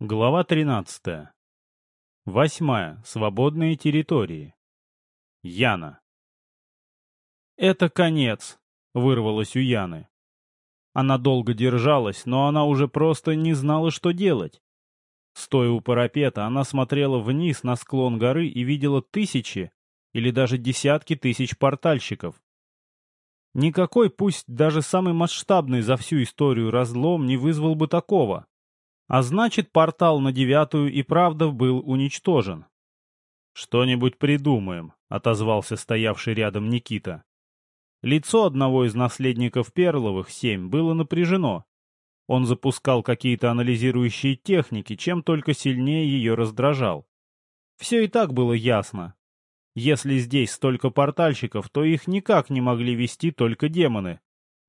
Глава 13. Восьмая. Свободные территории. Яна. «Это конец», — вырвалось у Яны. Она долго держалась, но она уже просто не знала, что делать. Стоя у парапета, она смотрела вниз на склон горы и видела тысячи или даже десятки тысяч портальщиков. Никакой, пусть даже самый масштабный за всю историю разлом не вызвал бы такого. А значит, портал на девятую и правда был уничтожен. «Что-нибудь придумаем», — отозвался стоявший рядом Никита. Лицо одного из наследников Перловых, семь, было напряжено. Он запускал какие-то анализирующие техники, чем только сильнее ее раздражал. Все и так было ясно. Если здесь столько портальщиков, то их никак не могли вести только демоны.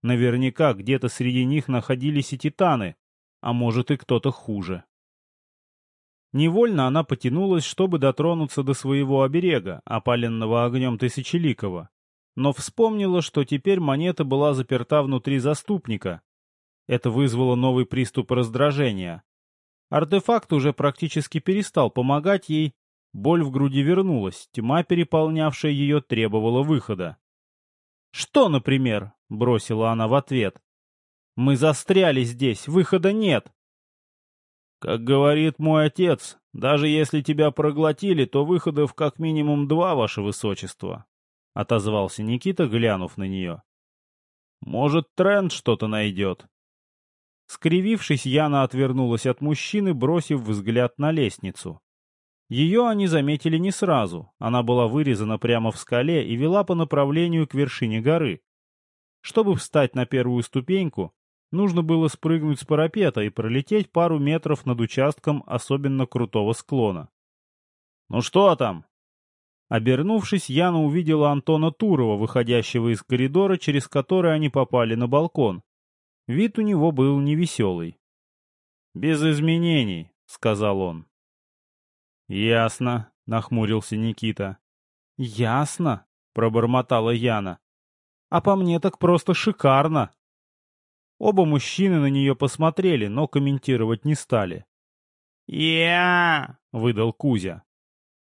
Наверняка где-то среди них находились и титаны, а может и кто-то хуже. Невольно она потянулась, чтобы дотронуться до своего оберега, опаленного огнем Тысячеликова, но вспомнила, что теперь монета была заперта внутри заступника. Это вызвало новый приступ раздражения. Артефакт уже практически перестал помогать ей, боль в груди вернулась, тьма, переполнявшая ее, требовала выхода. «Что, например?» — бросила она в ответ. Мы застряли здесь, выхода нет. Как говорит мой отец, даже если тебя проглотили, то выходов как минимум два, ваше высочество, — отозвался Никита, глянув на нее. Может, тренд что-то найдет. Скривившись, Яна отвернулась от мужчины, бросив взгляд на лестницу. Ее они заметили не сразу, она была вырезана прямо в скале и вела по направлению к вершине горы. Чтобы встать на первую ступеньку, Нужно было спрыгнуть с парапета и пролететь пару метров над участком особенно крутого склона. «Ну что там?» Обернувшись, Яна увидела Антона Турова, выходящего из коридора, через который они попали на балкон. Вид у него был невеселый. «Без изменений», — сказал он. «Ясно», — нахмурился Никита. «Ясно», — пробормотала Яна. «А по мне так просто шикарно». Оба мужчины на нее посмотрели, но комментировать не стали. «Я!» — выдал Кузя.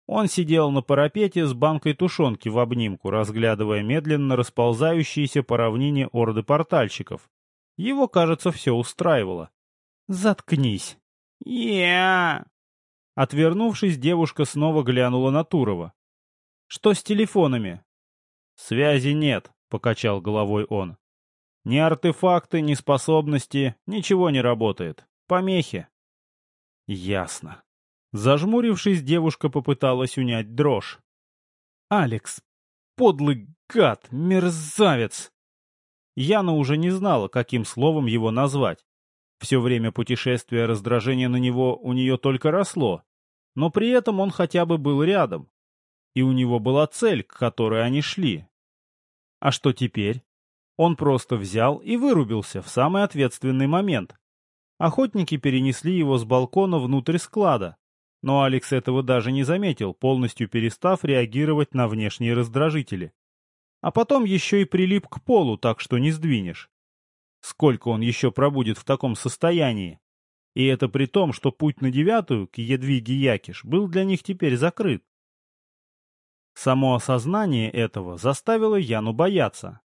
Он сидел на парапете с банкой тушенки в обнимку, разглядывая медленно расползающиеся по равнине орды портальщиков. Его, кажется, все устраивало. «Заткнись!» «Я!» Отвернувшись, девушка снова глянула на Турова. «Что с телефонами?» «Связи нет», — покачал головой он. Ни артефакты, ни способности, ничего не работает. Помехи. Ясно. Зажмурившись, девушка попыталась унять дрожь. «Алекс, подлый гад, мерзавец!» Яна уже не знала, каким словом его назвать. Все время путешествия раздражение на него у нее только росло, но при этом он хотя бы был рядом. И у него была цель, к которой они шли. А что теперь? Он просто взял и вырубился в самый ответственный момент. Охотники перенесли его с балкона внутрь склада, но Алекс этого даже не заметил, полностью перестав реагировать на внешние раздражители. А потом еще и прилип к полу, так что не сдвинешь. Сколько он еще пробудет в таком состоянии? И это при том, что путь на девятую, к Едвиге Якиш, был для них теперь закрыт. Само осознание этого заставило Яну бояться.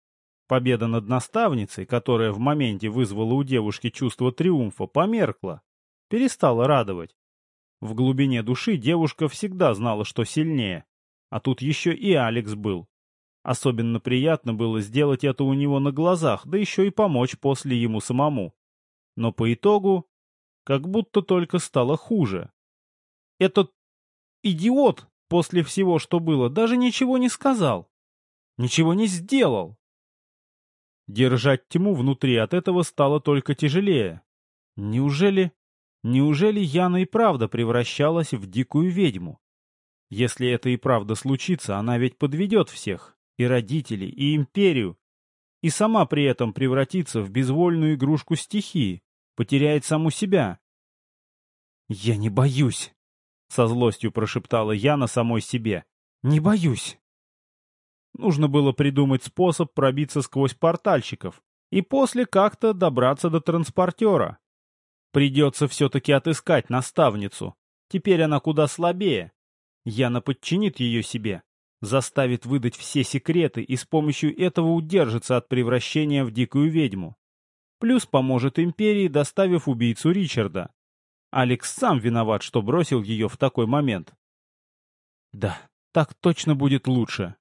Победа над наставницей, которая в моменте вызвала у девушки чувство триумфа, померкла, перестала радовать. В глубине души девушка всегда знала, что сильнее. А тут еще и Алекс был. Особенно приятно было сделать это у него на глазах, да еще и помочь после ему самому. Но по итогу, как будто только стало хуже. Этот идиот после всего, что было, даже ничего не сказал. Ничего не сделал. Держать тьму внутри от этого стало только тяжелее. Неужели... Неужели Яна и правда превращалась в дикую ведьму? Если это и правда случится, она ведь подведет всех, и родителей, и империю, и сама при этом превратится в безвольную игрушку стихии, потеряет саму себя. «Я не боюсь», — со злостью прошептала Яна самой себе. «Не боюсь». Нужно было придумать способ пробиться сквозь портальщиков и после как-то добраться до транспортера. Придется все-таки отыскать наставницу. Теперь она куда слабее. Яна подчинит ее себе, заставит выдать все секреты и с помощью этого удержится от превращения в дикую ведьму. Плюс поможет империи, доставив убийцу Ричарда. Алекс сам виноват, что бросил ее в такой момент. Да, так точно будет лучше.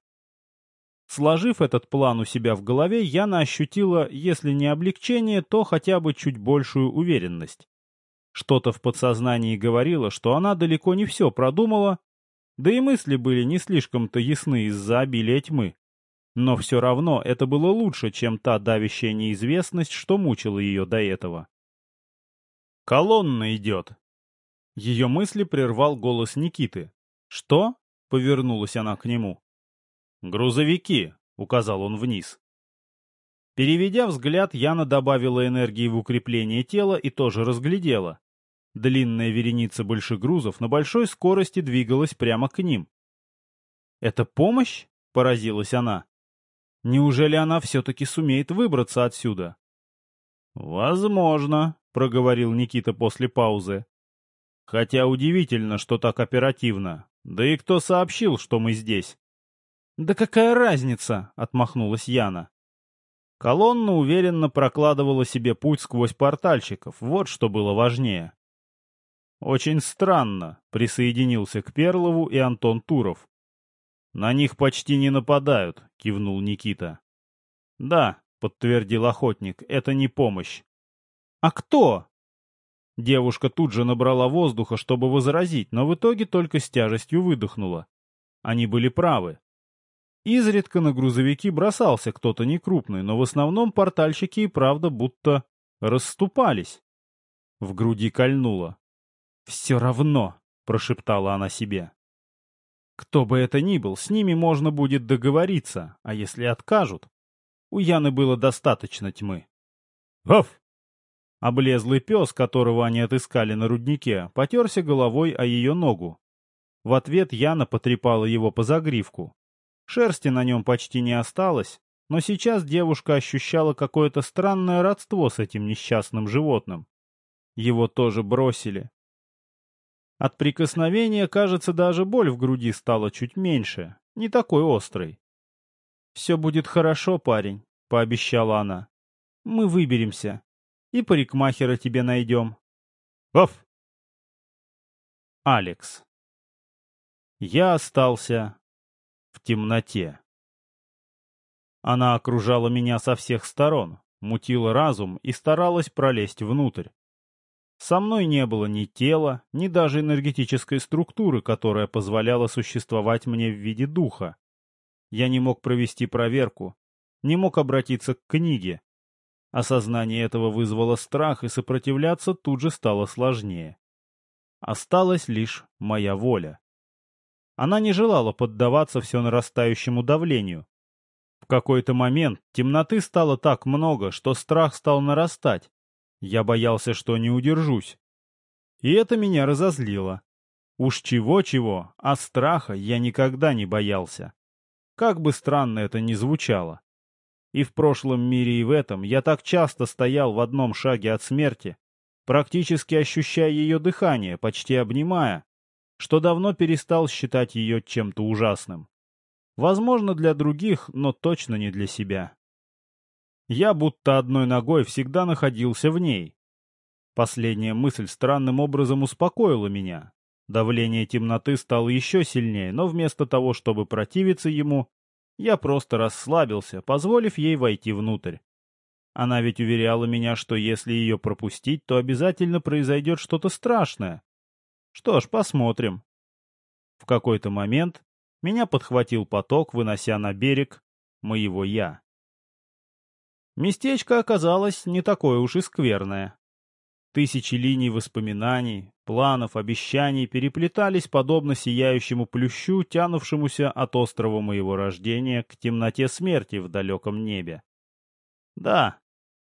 Сложив этот план у себя в голове, Яна ощутила, если не облегчение, то хотя бы чуть большую уверенность. Что-то в подсознании говорило, что она далеко не все продумала, да и мысли были не слишком-то ясны из-за обилия тьмы. Но все равно это было лучше, чем та давящая неизвестность, что мучила ее до этого. «Колонна идет!» Ее мысли прервал голос Никиты. «Что?» — повернулась она к нему. «Грузовики!» — указал он вниз. Переведя взгляд, Яна добавила энергии в укрепление тела и тоже разглядела. Длинная вереница большегрузов на большой скорости двигалась прямо к ним. «Это помощь?» — поразилась она. «Неужели она все-таки сумеет выбраться отсюда?» «Возможно», — проговорил Никита после паузы. «Хотя удивительно, что так оперативно. Да и кто сообщил, что мы здесь?» «Да какая разница?» — отмахнулась Яна. Колонна уверенно прокладывала себе путь сквозь портальщиков, вот что было важнее. Очень странно, присоединился к Перлову и Антон Туров. На них почти не нападают, кивнул Никита. Да, подтвердил охотник, это не помощь. А кто? Девушка тут же набрала воздуха, чтобы возразить, но в итоге только с тяжестью выдохнула. Они были правы. Изредка на грузовики бросался кто-то некрупный, но в основном портальщики и правда будто расступались. В груди кольнуло. «Все равно», — прошептала она себе. «Кто бы это ни был, с ними можно будет договориться, а если откажут?» У Яны было достаточно тьмы. «Ваф!» Облезлый пес, которого они отыскали на руднике, потерся головой о ее ногу. В ответ Яна потрепала его по загривку. Шерсти на нем почти не осталось, но сейчас девушка ощущала какое-то странное родство с этим несчастным животным. Его тоже бросили, от прикосновения, кажется, даже боль в груди стала чуть меньше, не такой острой. «Все будет хорошо, парень», — пообещала она. «Мы выберемся. И парикмахера тебе найдем». «Оф!» Алекс. Я остался в темноте. Она окружала меня со всех сторон, мутила разум и старалась пролезть внутрь. Со мной не было ни тела, ни даже энергетической структуры, которая позволяла существовать мне в виде духа. Я не мог провести проверку, не мог обратиться к книге. Осознание этого вызвало страх, и сопротивляться тут же стало сложнее. Осталась лишь моя воля. Она не желала поддаваться все нарастающему давлению. В какой-то момент темноты стало так много, что страх стал нарастать, я боялся, что не удержусь. И это меня разозлило. Уж чего-чего, а страха я никогда не боялся. Как бы странно это ни звучало. И в прошлом мире, и в этом я так часто стоял в одном шаге от смерти, практически ощущая ее дыхание, почти обнимая, что давно перестал считать ее чем-то ужасным. Возможно, для других, но точно не для себя. Я будто одной ногой всегда находился в ней. Последняя мысль странным образом успокоила меня. Давление темноты стало еще сильнее, но вместо того, чтобы противиться ему, я просто расслабился, позволив ей войти внутрь. Она ведь уверяла меня, что если ее пропустить, то обязательно произойдет что-то страшное. Что ж, посмотрим. В какой-то момент меня подхватил поток, вынося на берег моего «я». Местечко оказалось не такое уж и скверное. Тысячи линий воспоминаний, планов, обещаний переплетались подобно сияющему плющу, тянувшемуся от острова моего рождения к темноте смерти в далеком небе. Да,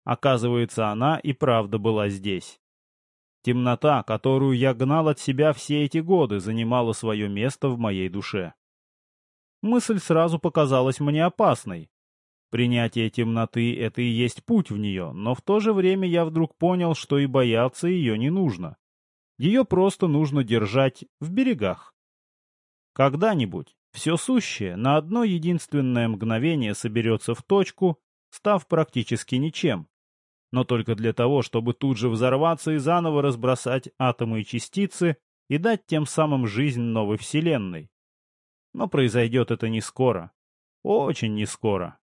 оказывается, она и правда была здесь. Темнота, которую я гнал от себя все эти годы, занимала свое место в моей душе. Мысль сразу показалась мне опасной, Принятие темноты — это и есть путь в нее, но в то же время я вдруг понял, что и бояться ее не нужно. Ее просто нужно держать в берегах. Когда-нибудь все сущее на одно единственное мгновение соберется в точку, став практически ничем. Но только для того, чтобы тут же взорваться и заново разбросать атомы и частицы и дать тем самым жизнь новой Вселенной. Но произойдет это не скоро. Очень не скоро.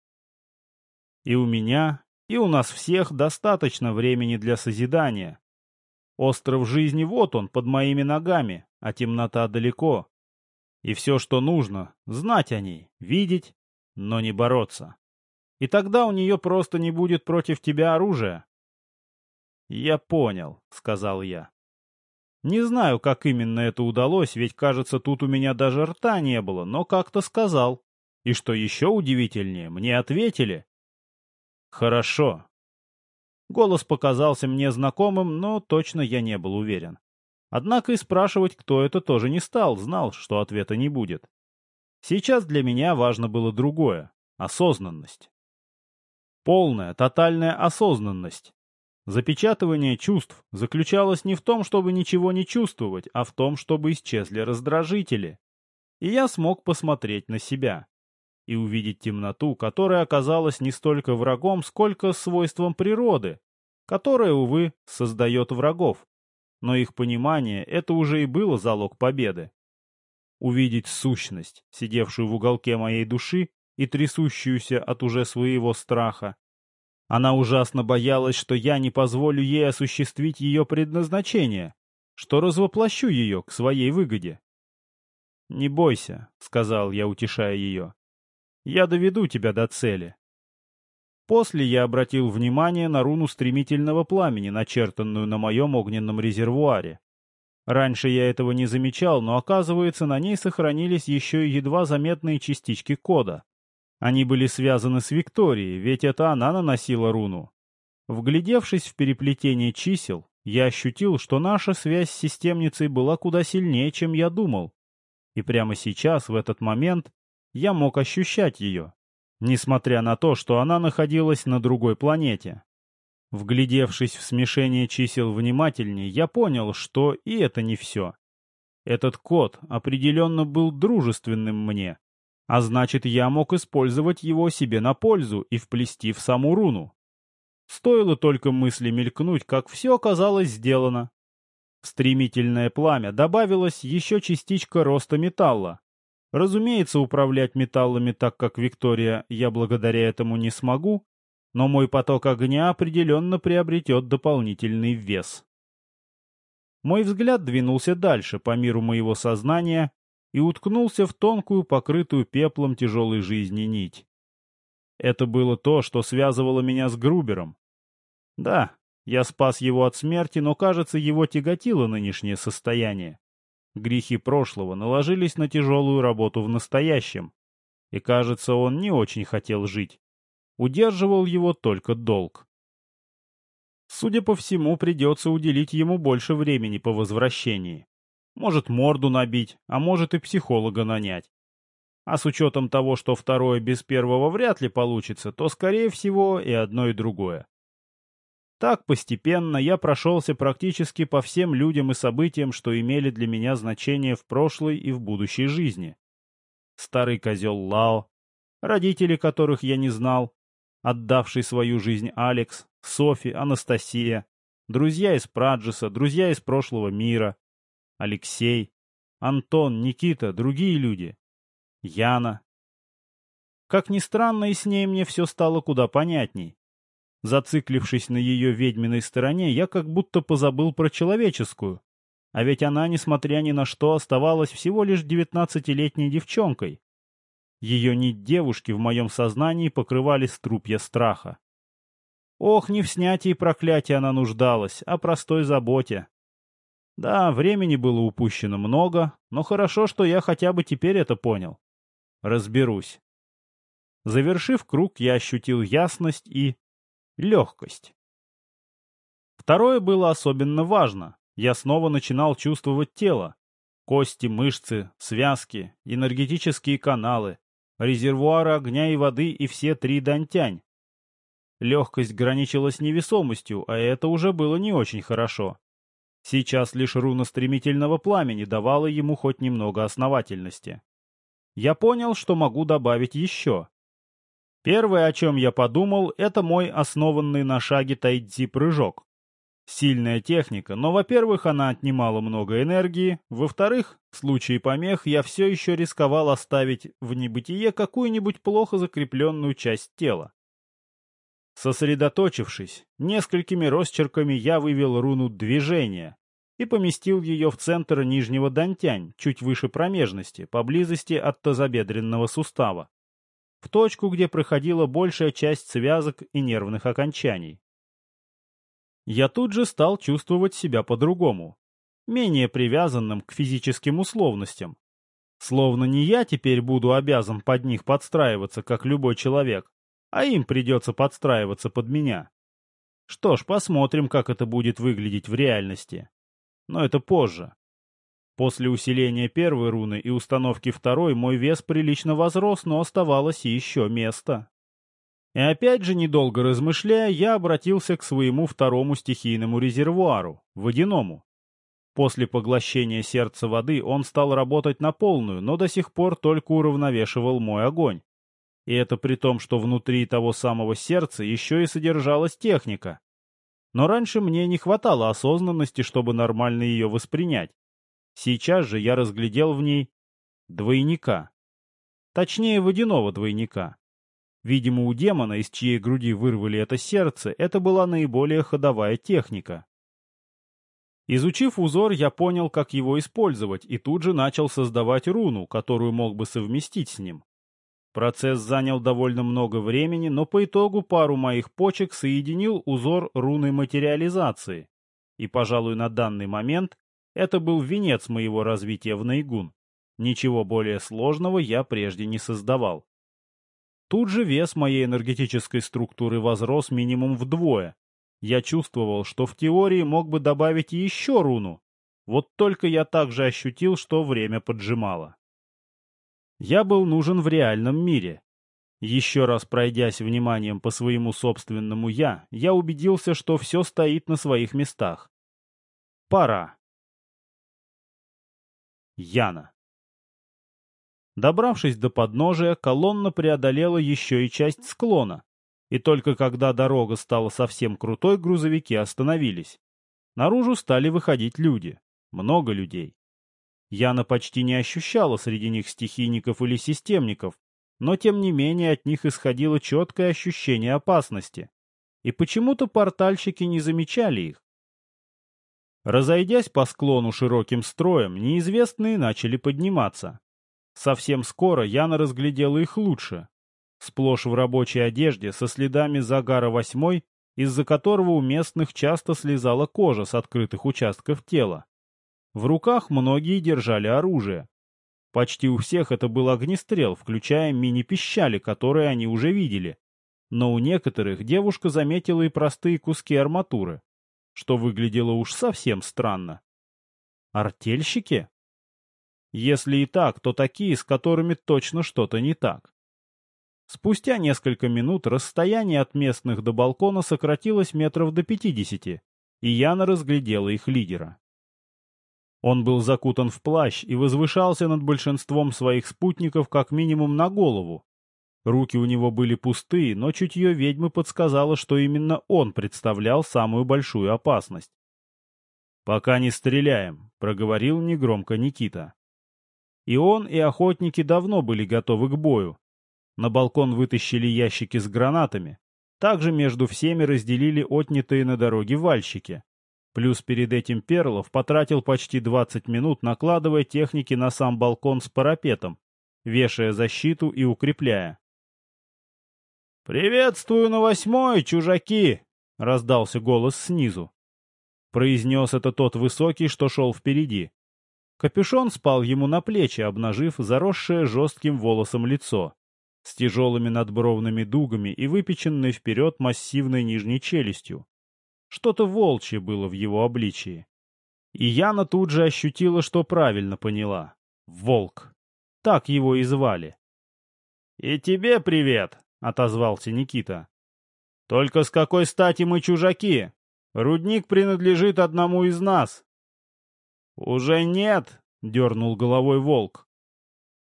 И у меня, и у нас всех достаточно времени для созидания. Остров жизни вот он, под моими ногами, а темнота далеко. И все, что нужно, знать о ней, видеть, но не бороться. И тогда у нее просто не будет против тебя оружия. «Я понял», — сказал я. Не знаю, как именно это удалось, ведь, кажется, тут у меня даже рта не было, но как-то сказал. И что еще удивительнее, мне ответили. «Хорошо». Голос показался мне знакомым, но точно я не был уверен. Однако и спрашивать, кто это, тоже не стал, знал, что ответа не будет. Сейчас для меня важно было другое — осознанность. Полная, тотальная осознанность. Запечатывание чувств заключалось не в том, чтобы ничего не чувствовать, а в том, чтобы исчезли раздражители. И я смог посмотреть на себя и увидеть темноту, которая оказалась не столько врагом, сколько свойством природы, которая, увы, создает врагов. Но их понимание — это уже и было залог победы. Увидеть сущность, сидевшую в уголке моей души и трясущуюся от уже своего страха. Она ужасно боялась, что я не позволю ей осуществить ее предназначение, что развоплощу ее к своей выгоде. «Не бойся», — сказал я, утешая ее. Я доведу тебя до цели. После я обратил внимание на руну стремительного пламени, начертанную на моем огненном резервуаре. Раньше я этого не замечал, но оказывается, на ней сохранились еще и едва заметные частички кода. Они были связаны с Викторией, ведь это она наносила руну. Вглядевшись в переплетение чисел, я ощутил, что наша связь с системницей была куда сильнее, чем я думал. И прямо сейчас, в этот момент, я мог ощущать ее, несмотря на то, что она находилась на другой планете. Вглядевшись в смешение чисел внимательнее, я понял, что и это не все. Этот код определенно был дружественным мне, а значит, я мог использовать его себе на пользу и вплести в саму руну. Стоило только мысли мелькнуть, как все оказалось сделано. В стремительное пламя добавилась еще частичка роста металла, Разумеется, управлять металлами так, как Виктория, я благодаря этому не смогу, но мой поток огня определенно приобретет дополнительный вес. Мой взгляд двинулся дальше по миру моего сознания и уткнулся в тонкую, покрытую пеплом тяжелой жизни нить. Это было то, что связывало меня с Грубером. Да, я спас его от смерти, но, кажется, его тяготило нынешнее состояние. Грехи прошлого наложились на тяжелую работу в настоящем. И, кажется, он не очень хотел жить. Удерживал его только долг. Судя по всему, придется уделить ему больше времени по возвращении. Может, морду набить, а может и психолога нанять. А с учетом того, что второе без первого вряд ли получится, то, скорее всего, и одно, и другое. Так постепенно я прошелся практически по всем людям и событиям, что имели для меня значение в прошлой и в будущей жизни. Старый козел Лао, родители которых я не знал, отдавший свою жизнь Алекс, Софи, Анастасия, друзья из Праджеса, друзья из прошлого мира, Алексей, Антон, Никита, другие люди, Яна. Как ни странно, и с ней мне все стало куда понятней. Зациклившись на ее ведьминой стороне, я как будто позабыл про человеческую. А ведь она, несмотря ни на что, оставалась всего лишь девятнадцатилетней девчонкой. Ее нить девушки в моем сознании покрывали струпья страха. Ох, не в снятии проклятия она нуждалась, а простой заботе. Да, времени было упущено много, но хорошо, что я хотя бы теперь это понял. Разберусь. Завершив круг, я ощутил ясность и легкость. Второе было особенно важно. Я снова начинал чувствовать тело. Кости, мышцы, связки, энергетические каналы. резервуары огня и воды и все три дантянь. Легкость граничила с невесомостью, а это уже было не очень хорошо. Сейчас лишь руна стремительного пламени давала ему хоть немного основательности. Я понял, что могу добавить еще. Первое, о чем я подумал, это мой основанный на шаге тайцзи прыжок. Сильная техника, но, во-первых, она отнимала много энергии, во-вторых, в случае помех я все еще рисковал оставить в небытие какую-нибудь плохо закрепленную часть тела. Сосредоточившись, несколькими росчерками я вывел руну движения и поместил ее в центр нижнего дантянь, чуть выше промежности, поблизости от тазобедренного сустава, в точку, где проходила большая часть связок и нервных окончаний. Я тут же стал чувствовать себя по-другому, менее привязанным к физическим условностям. Словно не я теперь буду обязан под них подстраиваться, как любой человек, а им придется подстраиваться под меня. Что ж, посмотрим, как это будет выглядеть в реальности. Но это позже. После усиления первой руны и установки второй мой вес прилично возрос, но оставалось еще место. И опять же, недолго размышляя, я обратился к своему второму стихийному резервуару, водяному. После поглощения сердца воды он стал работать на полную, но до сих пор только уравновешивал мой огонь. И это при том, что внутри того самого сердца еще и содержалась техника. Но раньше мне не хватало осознанности, чтобы нормально ее воспринять. Сейчас же я разглядел в ней двойника. Точнее, водяного двойника. Видимо, у демона, из чьей груди вырвали это сердце, это была наиболее ходовая техника. Изучив узор, я понял, как его использовать, и тут же начал создавать руну, которую мог бы совместить с ним. Процесс занял довольно много времени, но по итогу пару моих почек соединил узор руны материализации. И, пожалуй, на данный момент это был венец моего развития в Наигун. Ничего более сложного я прежде не создавал. Тут же вес моей энергетической структуры возрос минимум вдвое. Я чувствовал, что в теории мог бы добавить еще руну. Вот только я также ощутил, что время поджимало. Я был нужен в реальном мире. Еще раз пройдясь вниманием по своему собственному «я», я убедился, что все стоит на своих местах. Пора. Яна. Добравшись до подножия, колонна преодолела еще и часть склона, и только когда дорога стала совсем крутой, грузовики остановились. Наружу стали выходить люди. Много людей. Яна почти не ощущала среди них стихийников или системников, но тем не менее от них исходило четкое ощущение опасности. И почему-то портальщики не замечали их. Разойдясь по склону широким строем, неизвестные начали подниматься. Совсем скоро Яна разглядела их лучше. Сплошь в рабочей одежде, со следами загара восьмой, из-за которого у местных часто слезала кожа с открытых участков тела. В руках многие держали оружие. Почти у всех это был огнестрел, включая мини-пищали, которые они уже видели. Но у некоторых девушка заметила и простые куски арматуры, что выглядело уж совсем странно. Артельщики? Если и так, то такие, с которыми точно что-то не так. Спустя несколько минут расстояние от местных до балкона сократилось метров до пятидесяти, и Яна разглядела их лидера. Он был закутан в плащ и возвышался над большинством своих спутников как минимум на голову. Руки у него были пустые, но чутье ведьмы подсказало, что именно он представлял самую большую опасность. «Пока не стреляем», — проговорил негромко Никита. И он, и охотники давно были готовы к бою. На балкон вытащили ящики с гранатами. Также между всеми разделили отнятые на дороге вальщики. Плюс перед этим Перлов потратил почти 20 минут, накладывая техники на сам балкон с парапетом, вешая защиту и укрепляя. «Приветствую на восьмой, чужаки!» — раздался голос снизу. Произнес это тот высокий, что шел впереди. Капюшон спал ему на плечи, обнажив заросшее жестким волосом лицо, с тяжелыми надбровными дугами и выпеченной вперед массивной нижней челюстью. Что-то волчье было в его обличии. И Яна тут же ощутила, что правильно поняла. Волк. Так его и звали. «И тебе привет!» — отозвался Никита. «Только с какой стати мы чужаки? Рудник принадлежит одному из нас». «Уже нет!» — дернул головой волк.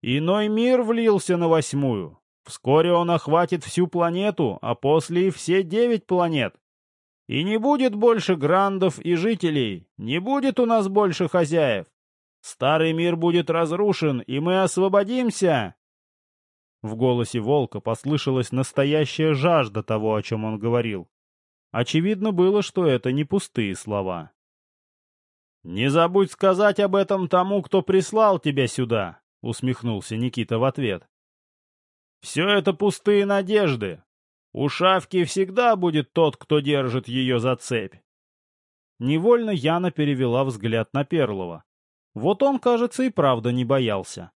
«Иной мир влился на восьмую. Вскоре он охватит всю планету, а после и все девять планет. И не будет больше грандов и жителей, не будет у нас больше хозяев. Старый мир будет разрушен, и мы освободимся!» В голосе волка послышалась настоящая жажда того, о чем он говорил. Очевидно было, что это не пустые слова. «Не забудь сказать об этом тому, кто прислал тебя сюда», — усмехнулся Никита в ответ. «Все это пустые надежды. У шавки всегда будет тот, кто держит ее за цепь». Невольно Яна перевела взгляд на Перлова. Вот он, кажется, и правда не боялся.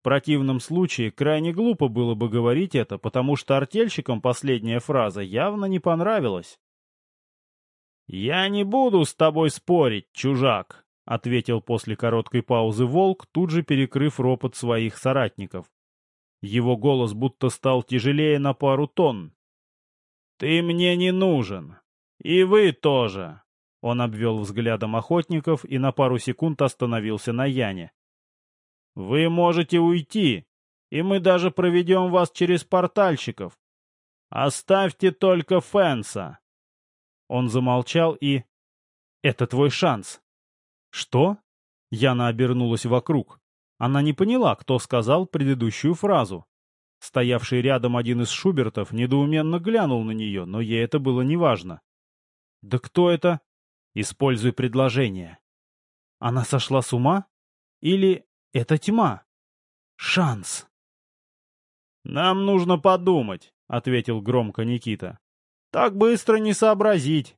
В противном случае крайне глупо было бы говорить это, потому что артельщикам последняя фраза явно не понравилась. «Я не буду с тобой спорить, чужак», — ответил после короткой паузы волк, тут же перекрыв ропот своих соратников. Его голос будто стал тяжелее на пару тонн. «Ты мне не нужен. И вы тоже. Он обвел взглядом охотников и на пару секунд остановился на Яне. «Вы можете уйти, и мы даже проведем вас через портальщиков. Оставьте только Фенса!» Он замолчал и... «Это твой шанс!» «Что?» Яна обернулась вокруг. Она не поняла, кто сказал предыдущую фразу. Стоявший рядом один из Шубертов недоуменно глянул на нее, но ей это было неважно. «Да кто это?» Используй предложение. Она сошла с ума? Или это тьма? Шанс. «Нам нужно подумать», — ответил громко Никита. «Так быстро не сообразить».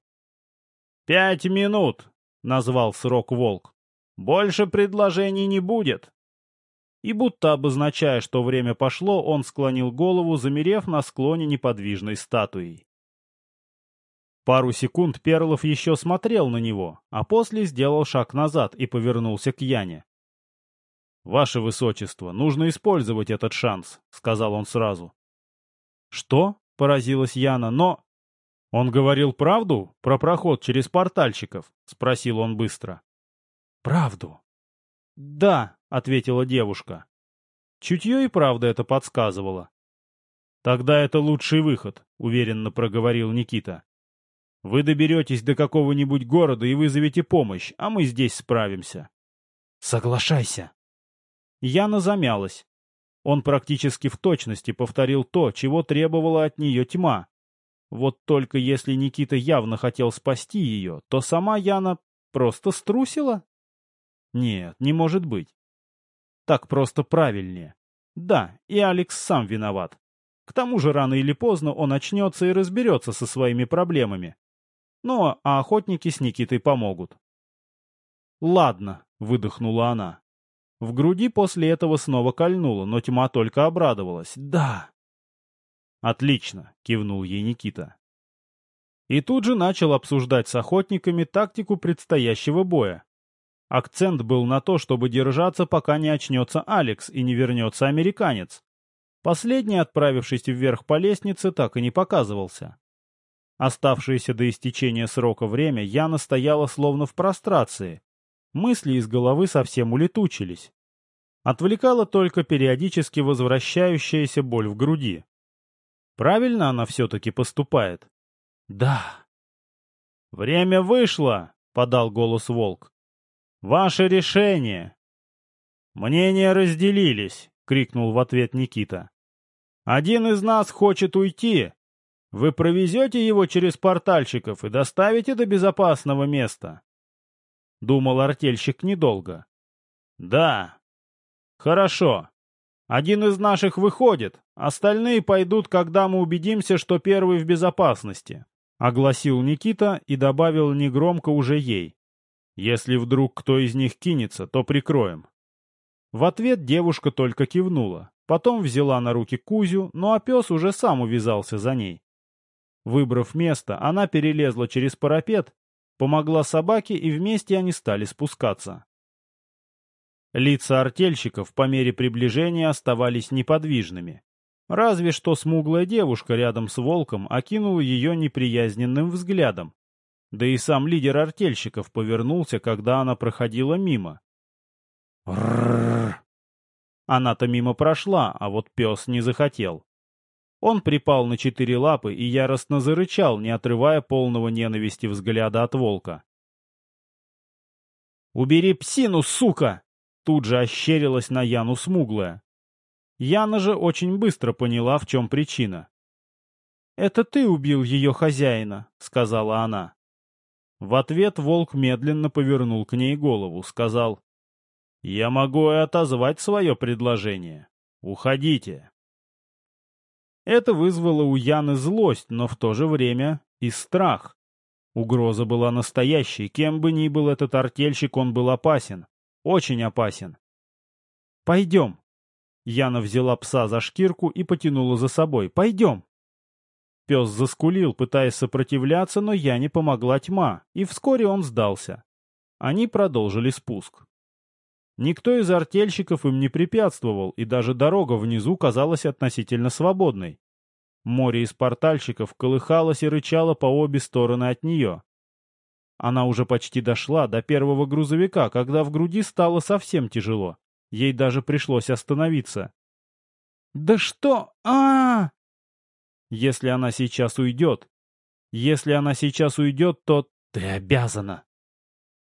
«Пять минут», — назвал срок волк. «Больше предложений не будет». И будто обозначая, что время пошло, он склонил голову, замерев на склоне неподвижной статуей. Пару секунд Перлов еще смотрел на него, а после сделал шаг назад и повернулся к Яне. «Ваше Высочество, нужно использовать этот шанс», — сказал он сразу. «Что?» — поразилась Яна, но... «Он говорил правду про проход через портальщиков?» — спросил он быстро. «Правду?» «Да», — ответила девушка. Чутье и правда это подсказывало. «Тогда это лучший выход», — уверенно проговорил Никита. Вы доберетесь до какого-нибудь города и вызовете помощь, а мы здесь справимся. Соглашайся. Яна замялась. Он практически в точности повторил то, чего требовала от нее тьма. Вот только если Никита явно хотел спасти ее, то сама Яна просто струсила? Нет, не может быть. Так просто правильнее. Да, и Алекс сам виноват. К тому же рано или поздно он очнется и разберется со своими проблемами. Ну, а охотники с Никитой помогут. «Ладно», — выдохнула она. В груди после этого снова кольнуло, но тьма только обрадовалась. «Да!» «Отлично!» — кивнул ей Никита. И тут же начал обсуждать с охотниками тактику предстоящего боя. Акцент был на то, чтобы держаться, пока не очнется Алекс и не вернется американец. Последний, отправившись вверх по лестнице, так и не показывался. Оставшееся до истечения срока время Яна стояла словно в прострации. Мысли из головы совсем улетучились. Отвлекала только периодически возвращающаяся боль в груди. Правильно она все-таки поступает? Да. «Время вышло!» — подал голос Волк. «Ваше решение!» «Мнения разделились!» — крикнул в ответ Никита. «Один из нас хочет уйти, вы провезете его через портальщиков и доставите до безопасного места. Думал артельщик недолго. Да. Хорошо. Один из наших выходит, остальные пойдут, когда мы убедимся, что первый в безопасности. Огласил Никита и добавил негромко уже ей. Если вдруг кто из них кинется, то прикроем. В ответ девушка только кивнула. Потом взяла на руки Кузю, ну а пес уже сам увязался за ней. Выбрав место, она перелезла через парапет, помогла собаке, и вместе они стали спускаться. Лица артельщиков по мере приближения оставались неподвижными. Разве что смуглая девушка рядом с волком окинула ее неприязненным взглядом. Да и сам лидер артельщиков повернулся, когда она проходила мимо. Она-то мимо прошла, а вот пес не захотел. Он припал на четыре лапы и яростно зарычал, не отрывая полного ненависти взгляда от волка. «Убери псину, сука!» Тут же ощерилась на Яну смуглая. Яна же очень быстро поняла, в чем причина. «Это ты убил ее хозяина», — сказала она. В ответ волк медленно повернул к ней голову, сказал, «Я могу и отозвать свое предложение. Уходите». Это вызвало у Яны злость, но в то же время и страх. Угроза была настоящей, кем бы ни был этот артельщик, он был опасен. Очень опасен. «Пойдем». Яна взяла пса за шкирку и потянула за собой. «Пойдем». Пес заскулил, пытаясь сопротивляться, но Яне помогла тьма, и вскоре он сдался. Они продолжили спуск. Никто из артельщиков им не препятствовал, и даже дорога внизу казалась относительно свободной. Море из портальщиков колыхалось и рычало по обе стороны от нее. Она уже почти дошла до первого грузовика, когда в груди стало совсем тяжело. Ей даже пришлось остановиться. «Да что? а, -а, -а Если она сейчас уйдет... Если она сейчас уйдет, то ты обязана.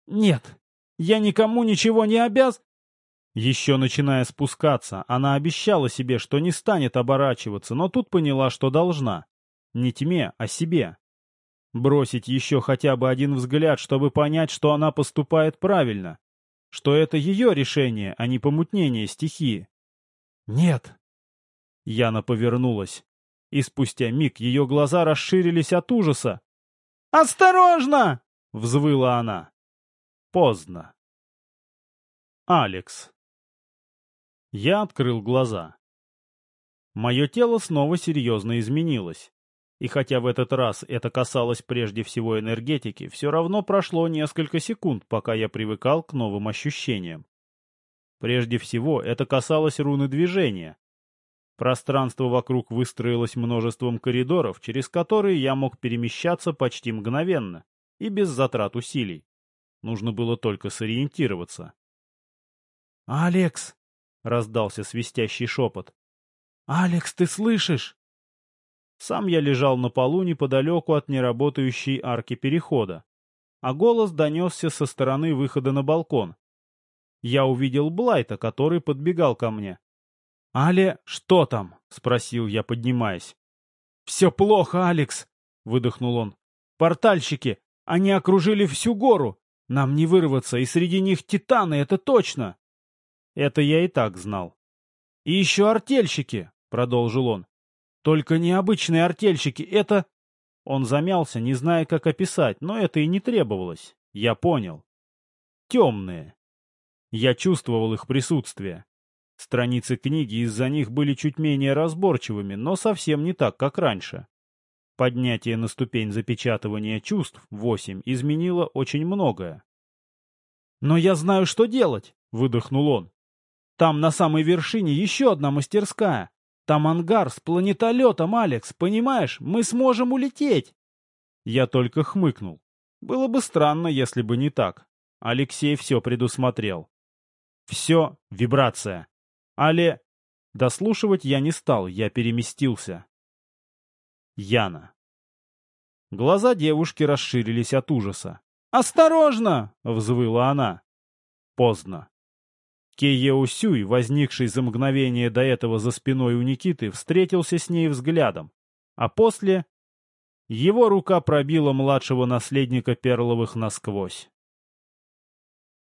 «Нет, я никому ничего не обяз...» Еще начиная спускаться, она обещала себе, что не станет оборачиваться, но тут поняла, что должна. Не тьме, а себе. Бросить еще хотя бы один взгляд, чтобы понять, что она поступает правильно. Что это ее решение, а не помутнение стихии. «Нет!» Яна повернулась, и спустя миг ее глаза расширились от ужаса. «Осторожно!» — взвыла она. Поздно. Алекс. Я открыл глаза. Мое тело снова серьезно изменилось. И хотя в этот раз это касалось прежде всего энергетики, все равно прошло несколько секунд, пока я привыкал к новым ощущениям. Прежде всего, это касалось руны движения. Пространство вокруг выстроилось множеством коридоров, через которые я мог перемещаться почти мгновенно и без затрат усилий. Нужно было только сориентироваться. «Алекс!» — раздался свистящий шепот. «Алекс, ты слышишь?» Сам я лежал на полу неподалеку от неработающей арки перехода, а голос донесся со стороны выхода на балкон. Я увидел Блайта, который подбегал ко мне. «Але, что там?» — спросил я, поднимаясь. «Все плохо, Алекс!» — выдохнул он. «Портальщики! Они окружили всю гору! Нам не вырваться, и среди них титаны, это точно!» Это я и так знал. «И еще артельщики!» — продолжил он. «Только необычные артельщики, это...» Он замялся, не зная, как описать, но это и не требовалось. Я понял. Темные. Я чувствовал их присутствие. Страницы книги из-за них были чуть менее разборчивыми, но совсем не так, как раньше. Поднятие на ступень запечатывания чувств, 8, изменило очень многое. «Но я знаю, что делать!» — выдохнул он. «Там на самой вершине еще одна мастерская. Там ангар с планетолетом, Алекс, понимаешь? Мы сможем улететь!» Я только хмыкнул. Было бы странно, если бы не так. Алексей все предусмотрел. Все — вибрация. Але... Дослушивать я не стал, я переместился. Яна. Глаза девушки расширились от ужаса. «Осторожно!» — взвыла она. Поздно. Кейеусюй, возникший за мгновение до этого за спиной у Никиты, встретился с ней взглядом, а после... Его рука пробила младшего наследника Перловых насквозь.